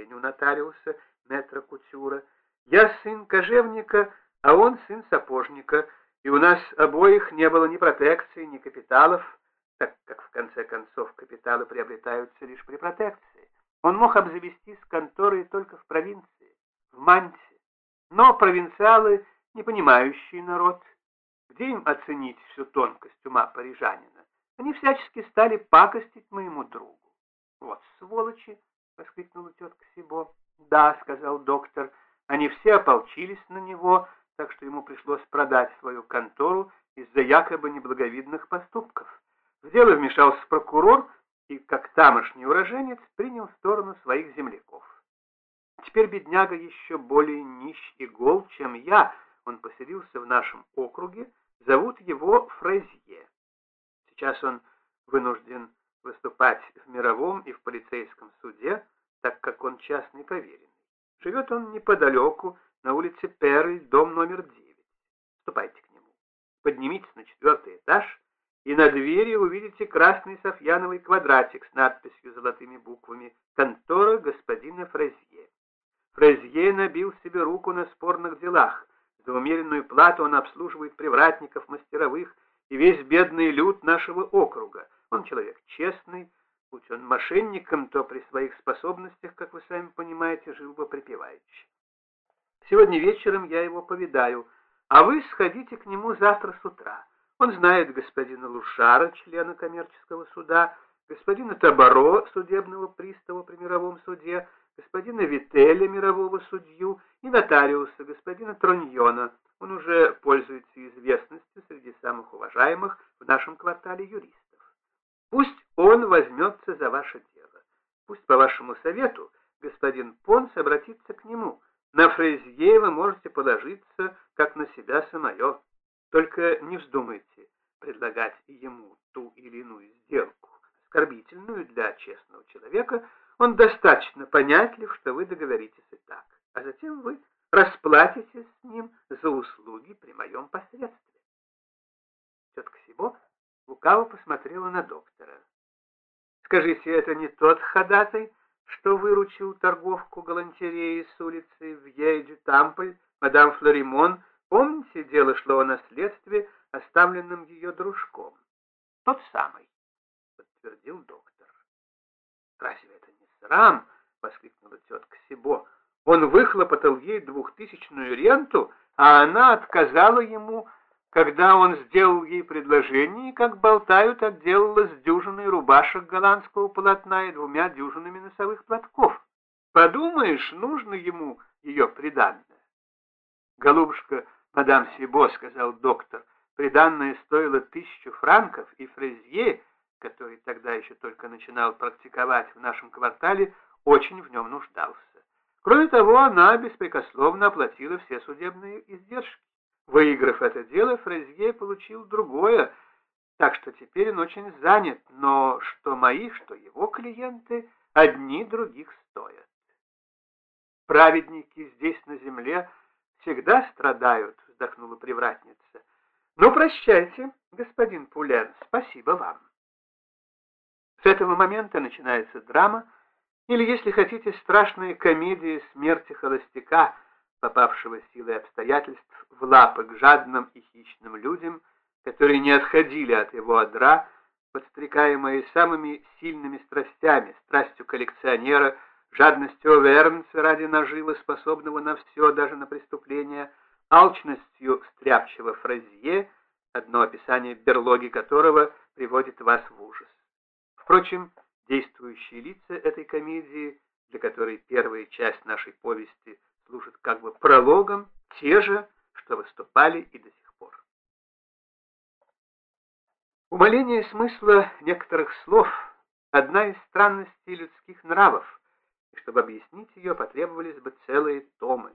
впечатление у нотариуса, метра Кутюра. Я сын кожевника, а он сын сапожника, и у нас обоих не было ни протекции, ни капиталов, так как в конце концов капиталы приобретаются лишь при протекции. Он мог обзавестись конторой только в провинции, в Манте. Но провинциалы, не понимающие народ, где им оценить всю тонкость ума парижанина? Они всячески стали пакостить моему другу. Вот сволочи, — Сибо. Да, — сказал доктор, — они все ополчились на него, так что ему пришлось продать свою контору из-за якобы неблаговидных поступков. В дело вмешался прокурор и, как тамошний уроженец, принял сторону своих земляков. Теперь бедняга еще более нищ и гол, чем я. Он поселился в нашем округе, зовут его Фрезье. Сейчас он вынужден выступать в мировом и в полицейском суде, так как он частный поверенный. Живет он неподалеку, на улице Перль, дом номер 9. Вступайте к нему. Поднимитесь на четвертый этаж, и на двери увидите красный софьяновый квадратик с надписью золотыми буквами «Контора господина Фрезье». Фрезье набил себе руку на спорных делах. За умеренную плату он обслуживает привратников, мастеровых и весь бедный люд нашего округа. Он человек честный, будь он мошенником, то при своих способностях, как вы сами понимаете, жил бы припеваючи. Сегодня вечером я его повидаю, а вы сходите к нему завтра с утра. Он знает господина Лушара, члена коммерческого суда, господина Табаро, судебного пристава при мировом суде, господина Вителя, мирового судью, и нотариуса, господина Троньона. Он уже пользуется известностью среди самых уважаемых в нашем квартале юристов. Он возьмется за ваше дело. Пусть по вашему совету господин Понс обратится к нему. На Фрезье вы можете положиться, как на себя самое. Только не вздумайте предлагать ему ту или иную сделку, оскорбительную для честного человека. Он достаточно понятлив, что вы договоритесь и так. А затем вы расплатитесь с ним за услуги при моем посредстве. Тетка Сибо лукаво посмотрела на доктора. Скажите, это не тот ходатай, что выручил торговку галантереи с улицы в Ейджи Тампль, мадам Флоримон, помните, дело шло о наследстве, оставленном ее дружком? Тот самый, подтвердил доктор. Разве это не срам? — воскликнула тетка Сибо. Он выхлопотал ей двухтысячную ренту, а она отказала ему, когда он сделал ей предложение, как болтают, так делала с дюжиной рубашек голландского полотна и двумя дюжинами носовых платков. Подумаешь, нужно ему ее приданное. Голубушка, мадам Сибо, сказал доктор, приданное стоило тысячу франков, и Фрезье, который тогда еще только начинал практиковать в нашем квартале, очень в нем нуждался. Кроме того, она беспрекословно оплатила все судебные издержки. Выиграв это дело, Фрезье получил другое, так что теперь он очень занят, но что мои, что его клиенты одни других стоят. Праведники здесь на земле всегда страдают, вздохнула привратница. Ну, прощайте, господин Пулен, спасибо вам. С этого момента начинается драма, или, если хотите, страшная комедия смерти холостяка, попавшего силой обстоятельств в лапы к жадным и хищным людям, которые не отходили от его одра, подстрекаемые самыми сильными страстями, страстью коллекционера, жадностью вернца ради наживы, способного на все, даже на преступление, алчностью стряпчего фразье, одно описание берлоги которого приводит вас в ужас. Впрочем, Действующие лица этой комедии, для которой первая часть нашей повести служит как бы прологом, те же, что выступали и до сих пор. Умаление смысла некоторых слов – одна из странностей людских нравов, и чтобы объяснить ее, потребовались бы целые томы.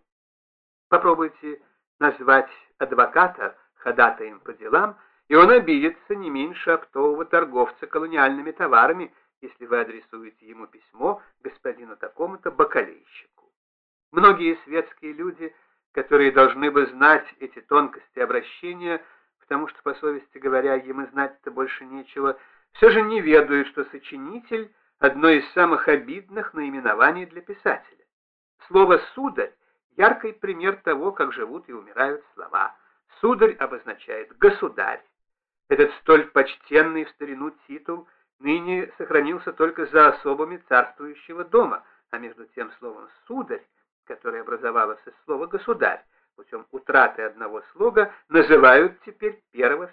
Попробуйте назвать адвоката ходатаем по делам, и он обидится не меньше оптового торговца колониальными товарами – если вы адресуете ему письмо господину такому-то бакалейщику. Многие светские люди, которые должны бы знать эти тонкости обращения, потому что, по совести говоря, им и знать-то больше нечего, все же не ведают, что сочинитель одно из самых обидных наименований для писателя. Слово «сударь» — яркий пример того, как живут и умирают слова. «Сударь» обозначает «государь». Этот столь почтенный в старину титул ныне сохранился только за особами царствующего дома, а между тем словом «сударь», которое образовалось из слова «государь», путем утраты одного слога, называют теперь первого